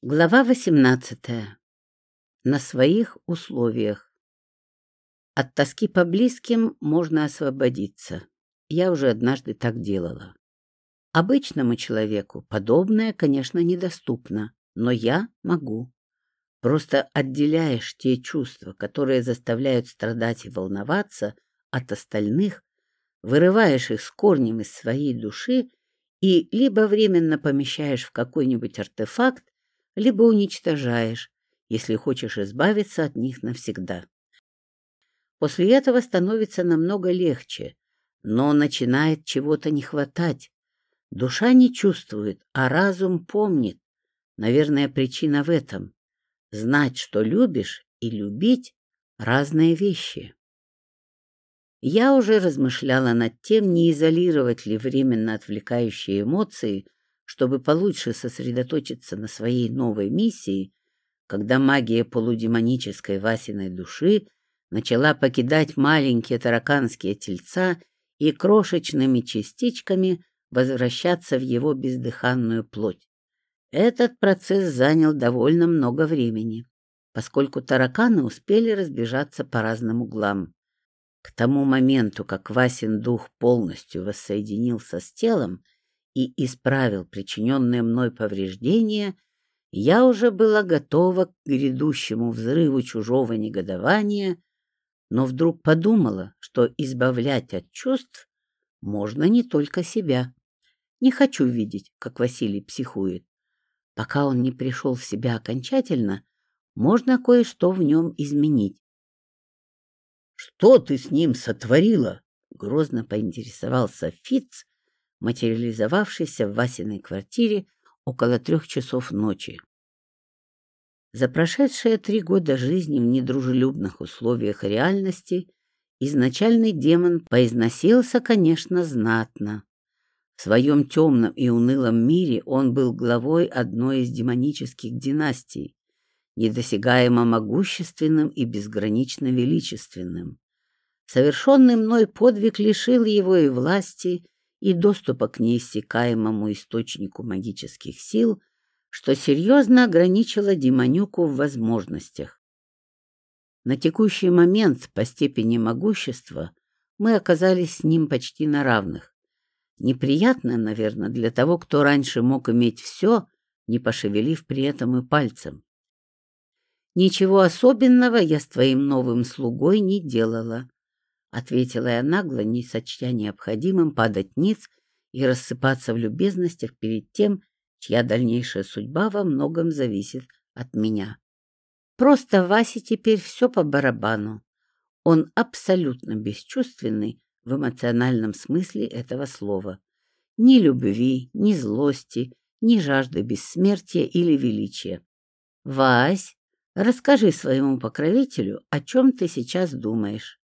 Глава 18. На своих условиях. От тоски по близким можно освободиться. Я уже однажды так делала. Обычному человеку подобное, конечно, недоступно, но я могу. Просто отделяешь те чувства, которые заставляют страдать и волноваться, от остальных, вырываешь их с корнем из своей души и либо временно помещаешь в какой-нибудь артефакт, либо уничтожаешь, если хочешь избавиться от них навсегда. После этого становится намного легче, но начинает чего-то не хватать. Душа не чувствует, а разум помнит. Наверное, причина в этом. Знать, что любишь, и любить — разные вещи. Я уже размышляла над тем, не изолировать ли временно отвлекающие эмоции чтобы получше сосредоточиться на своей новой миссии, когда магия полудемонической Васиной души начала покидать маленькие тараканские тельца и крошечными частичками возвращаться в его бездыханную плоть. Этот процесс занял довольно много времени, поскольку тараканы успели разбежаться по разным углам. К тому моменту, как Васин дух полностью воссоединился с телом, и исправил причиненные мной повреждения, я уже была готова к грядущему взрыву чужого негодования, но вдруг подумала, что избавлять от чувств можно не только себя. Не хочу видеть, как Василий психует. Пока он не пришел в себя окончательно, можно кое-что в нем изменить. — Что ты с ним сотворила? — грозно поинтересовался Фиц, материализовавшийся в Васиной квартире около трех часов ночи. За прошедшие три года жизни в недружелюбных условиях реальности изначальный демон поизносился, конечно, знатно. В своем темном и унылом мире он был главой одной из демонических династий, недосягаемо могущественным и безгранично величественным. Совершенный мной подвиг лишил его и власти, и доступа к неиссякаемому источнику магических сил, что серьезно ограничило Демонюку в возможностях. На текущий момент по степени могущества мы оказались с ним почти на равных. Неприятно, наверное, для того, кто раньше мог иметь все, не пошевелив при этом и пальцем. Ничего особенного я с твоим новым слугой не делала. — ответила я нагло, не сочтя необходимым падать ниц и рассыпаться в любезностях перед тем, чья дальнейшая судьба во многом зависит от меня. Просто Васе теперь все по барабану. Он абсолютно бесчувственный в эмоциональном смысле этого слова. Ни любви, ни злости, ни жажды бессмертия или величия. Вась, расскажи своему покровителю, о чем ты сейчас думаешь.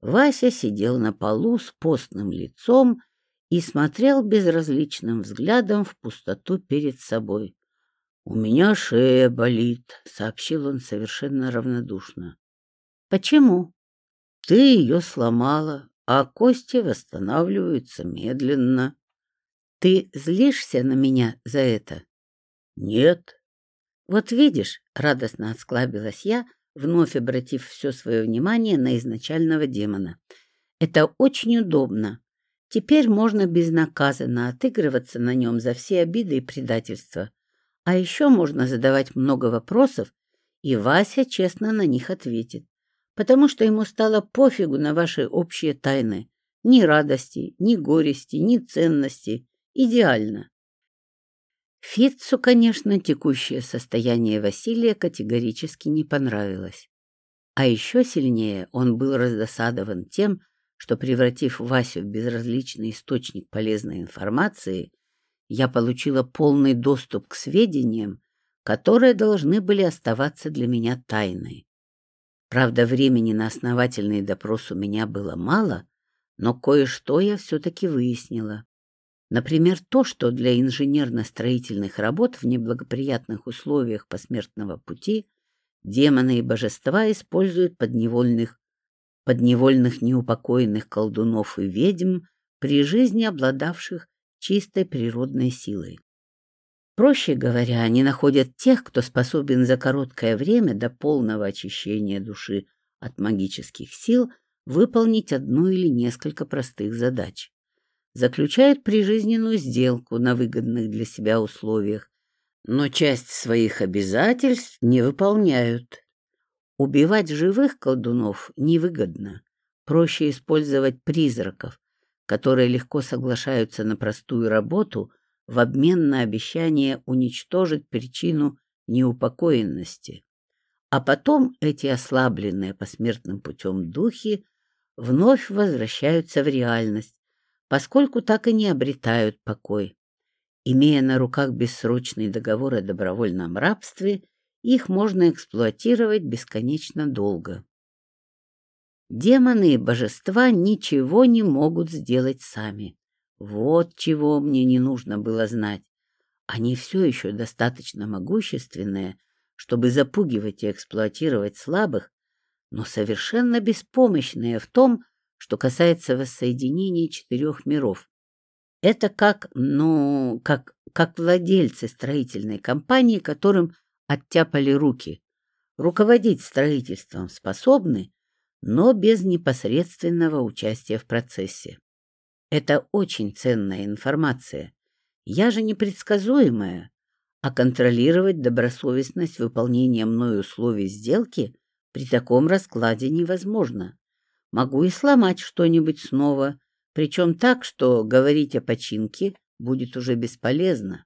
Вася сидел на полу с постным лицом и смотрел безразличным взглядом в пустоту перед собой. — У меня шея болит, — сообщил он совершенно равнодушно. — Почему? — Ты ее сломала, а кости восстанавливаются медленно. — Ты злишься на меня за это? — Нет. — Вот видишь, — радостно отсклабилась я, — вновь обратив все свое внимание на изначального демона. «Это очень удобно. Теперь можно безнаказанно отыгрываться на нем за все обиды и предательства. А еще можно задавать много вопросов, и Вася честно на них ответит, потому что ему стало пофигу на ваши общие тайны. Ни радости, ни горести, ни ценности. Идеально. Фитцу, конечно, текущее состояние Василия категорически не понравилось. А еще сильнее он был раздосадован тем, что, превратив Васю в безразличный источник полезной информации, я получила полный доступ к сведениям, которые должны были оставаться для меня тайной. Правда, времени на основательный допрос у меня было мало, но кое-что я все-таки выяснила. Например, то, что для инженерно-строительных работ в неблагоприятных условиях посмертного пути демоны и божества используют подневольных, подневольных неупокоенных колдунов и ведьм при жизни обладавших чистой природной силой. Проще говоря, они находят тех, кто способен за короткое время до полного очищения души от магических сил выполнить одну или несколько простых задач. Заключают прижизненную сделку на выгодных для себя условиях, но часть своих обязательств не выполняют. Убивать живых колдунов невыгодно. Проще использовать призраков, которые легко соглашаются на простую работу в обмен на обещание уничтожить причину неупокоенности. А потом эти ослабленные посмертным путем духи вновь возвращаются в реальность, поскольку так и не обретают покой. Имея на руках бессрочный договор о добровольном рабстве, их можно эксплуатировать бесконечно долго. Демоны и божества ничего не могут сделать сами. Вот чего мне не нужно было знать. Они все еще достаточно могущественные, чтобы запугивать и эксплуатировать слабых, но совершенно беспомощные в том, что касается воссоединения четырех миров. Это как, ну, как, как владельцы строительной компании, которым оттяпали руки. Руководить строительством способны, но без непосредственного участия в процессе. Это очень ценная информация. Я же непредсказуемая, а контролировать добросовестность выполнения мной условий сделки при таком раскладе невозможно. Могу и сломать что-нибудь снова, причем так, что говорить о починке будет уже бесполезно.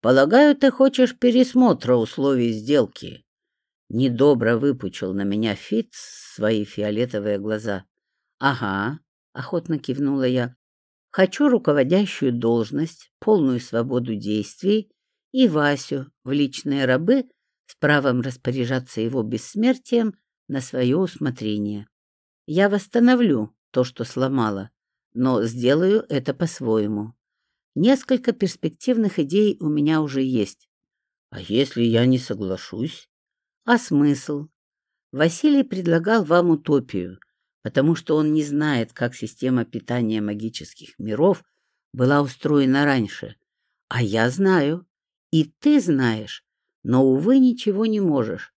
«Полагаю, ты хочешь пересмотра условий сделки?» Недобро выпучил на меня Фитц свои фиолетовые глаза. «Ага», — охотно кивнула я, Хочу руководящую должность, полную свободу действий и Васю в личные рабы с правом распоряжаться его бессмертием на свое усмотрение. Я восстановлю то, что сломала, но сделаю это по-своему. Несколько перспективных идей у меня уже есть. А если я не соглашусь? А смысл? Василий предлагал вам утопию, потому что он не знает, как система питания магических миров была устроена раньше. А я знаю, и ты знаешь, но, увы, ничего не можешь.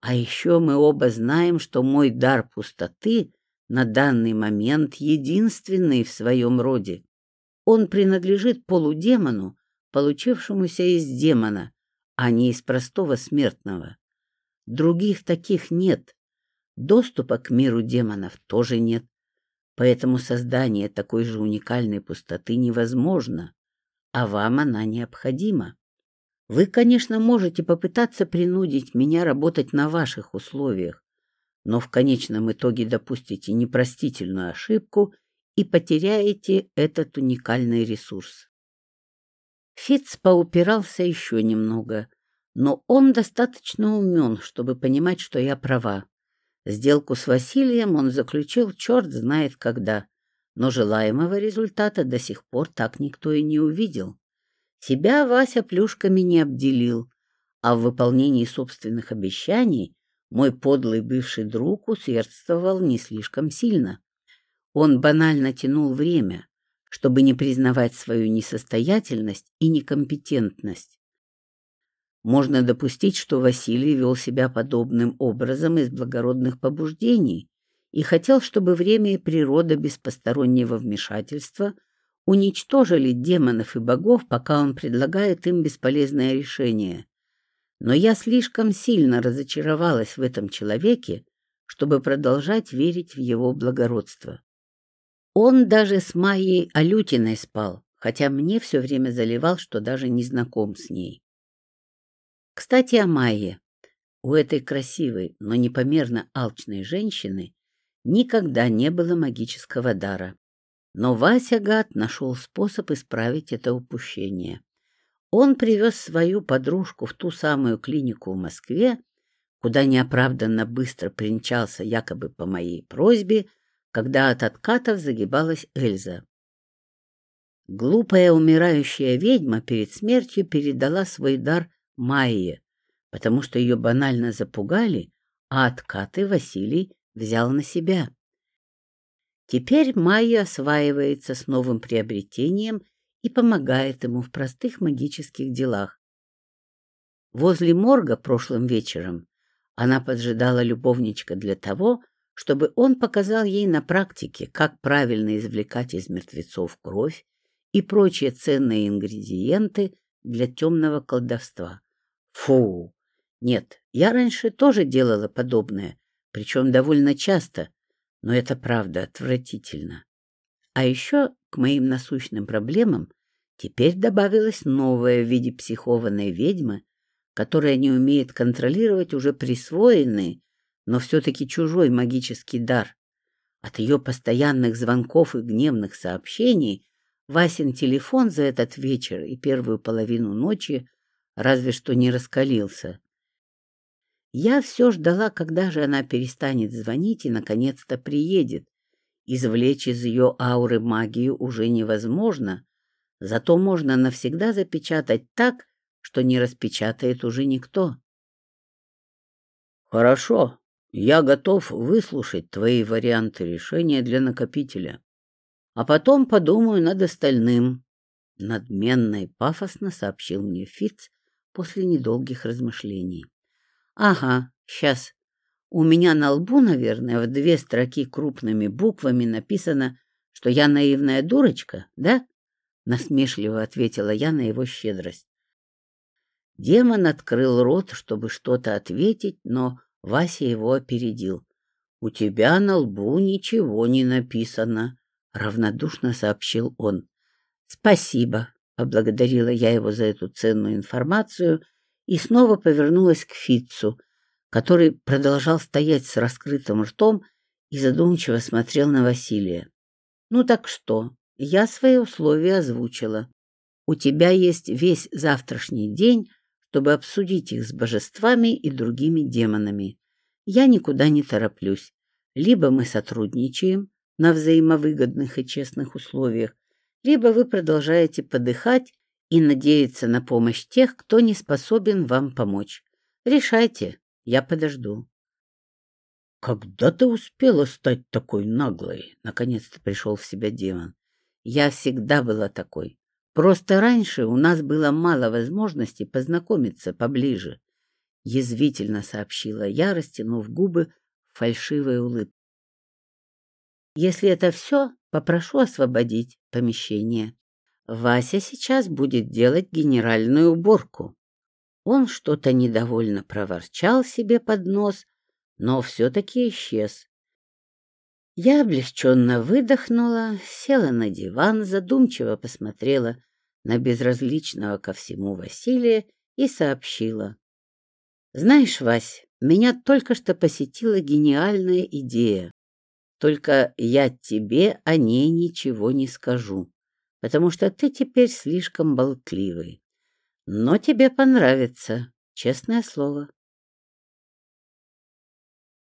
А еще мы оба знаем, что мой дар пустоты на данный момент единственный в своем роде. Он принадлежит полудемону, получившемуся из демона, а не из простого смертного. Других таких нет, Доступа к миру демонов тоже нет, поэтому создание такой же уникальной пустоты невозможно, а вам она необходима. Вы, конечно, можете попытаться принудить меня работать на ваших условиях, но в конечном итоге допустите непростительную ошибку и потеряете этот уникальный ресурс. Фитц поупирался еще немного, но он достаточно умен, чтобы понимать, что я права. Сделку с Василием он заключил черт знает когда, но желаемого результата до сих пор так никто и не увидел. Себя Вася плюшками не обделил, а в выполнении собственных обещаний мой подлый бывший друг усердствовал не слишком сильно. Он банально тянул время, чтобы не признавать свою несостоятельность и некомпетентность. Можно допустить, что Василий вел себя подобным образом из благородных побуждений и хотел, чтобы время и природа без постороннего вмешательства уничтожили демонов и богов, пока он предлагает им бесполезное решение. Но я слишком сильно разочаровалась в этом человеке, чтобы продолжать верить в его благородство. Он даже с Майей Алютиной спал, хотя мне все время заливал, что даже не знаком с ней. Кстати, о Майе. У этой красивой, но непомерно алчной женщины никогда не было магического дара. Но Вася Гад нашел способ исправить это упущение. Он привез свою подружку в ту самую клинику в Москве, куда неоправданно быстро примчался якобы по моей просьбе, когда от откатов загибалась Эльза. Глупая умирающая ведьма перед смертью передала свой дар Майе, потому что ее банально запугали, а откаты Василий взял на себя. Теперь Майя осваивается с новым приобретением и помогает ему в простых магических делах. Возле морга прошлым вечером она поджидала любовничка для того, чтобы он показал ей на практике, как правильно извлекать из мертвецов кровь и прочие ценные ингредиенты для темного колдовства. Фу! Нет, я раньше тоже делала подобное, причем довольно часто, но это правда отвратительно. А еще к моим насущным проблемам теперь добавилась новая в виде психованной ведьмы, которая не умеет контролировать уже присвоенный, но все-таки чужой магический дар. От ее постоянных звонков и гневных сообщений Васин телефон за этот вечер и первую половину ночи разве что не раскалился. Я все ждала, когда же она перестанет звонить и, наконец-то, приедет. Извлечь из ее ауры магию уже невозможно, зато можно навсегда запечатать так, что не распечатает уже никто. Хорошо, я готов выслушать твои варианты решения для накопителя. А потом подумаю над остальным. Надменно и пафосно сообщил мне Фиц после недолгих размышлений. Ага, сейчас. У меня на лбу, наверное, в две строки крупными буквами написано, что я наивная дурочка, да? Насмешливо ответила я на его щедрость. Демон открыл рот, чтобы что-то ответить, но Вася его опередил. — У тебя на лбу ничего не написано, — равнодушно сообщил он. — Спасибо, — поблагодарила я его за эту ценную информацию и снова повернулась к Фитцу, который продолжал стоять с раскрытым ртом и задумчиво смотрел на Василия. — Ну так что? Я свои условия озвучила. У тебя есть весь завтрашний день, чтобы обсудить их с божествами и другими демонами. Я никуда не тороплюсь. Либо мы сотрудничаем на взаимовыгодных и честных условиях, либо вы продолжаете подыхать и надеяться на помощь тех, кто не способен вам помочь. Решайте, я подожду. «Когда ты успела стать такой наглой?» — наконец-то пришел в себя демон. «Я всегда была такой. Просто раньше у нас было мало возможностей познакомиться поближе», — язвительно сообщила я, растянув губы в фальшивой улыбке. «Если это все, попрошу освободить помещение. Вася сейчас будет делать генеральную уборку». Он что-то недовольно проворчал себе под нос, но все-таки исчез. Я облегченно выдохнула, села на диван, задумчиво посмотрела на безразличного ко всему Василия и сообщила. «Знаешь, Вась, меня только что посетила гениальная идея. Только я тебе о ней ничего не скажу, потому что ты теперь слишком болтливый. Но тебе понравится, честное слово».